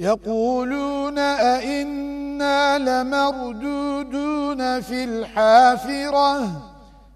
يقولون أئنا لمردودون في الحافرة؟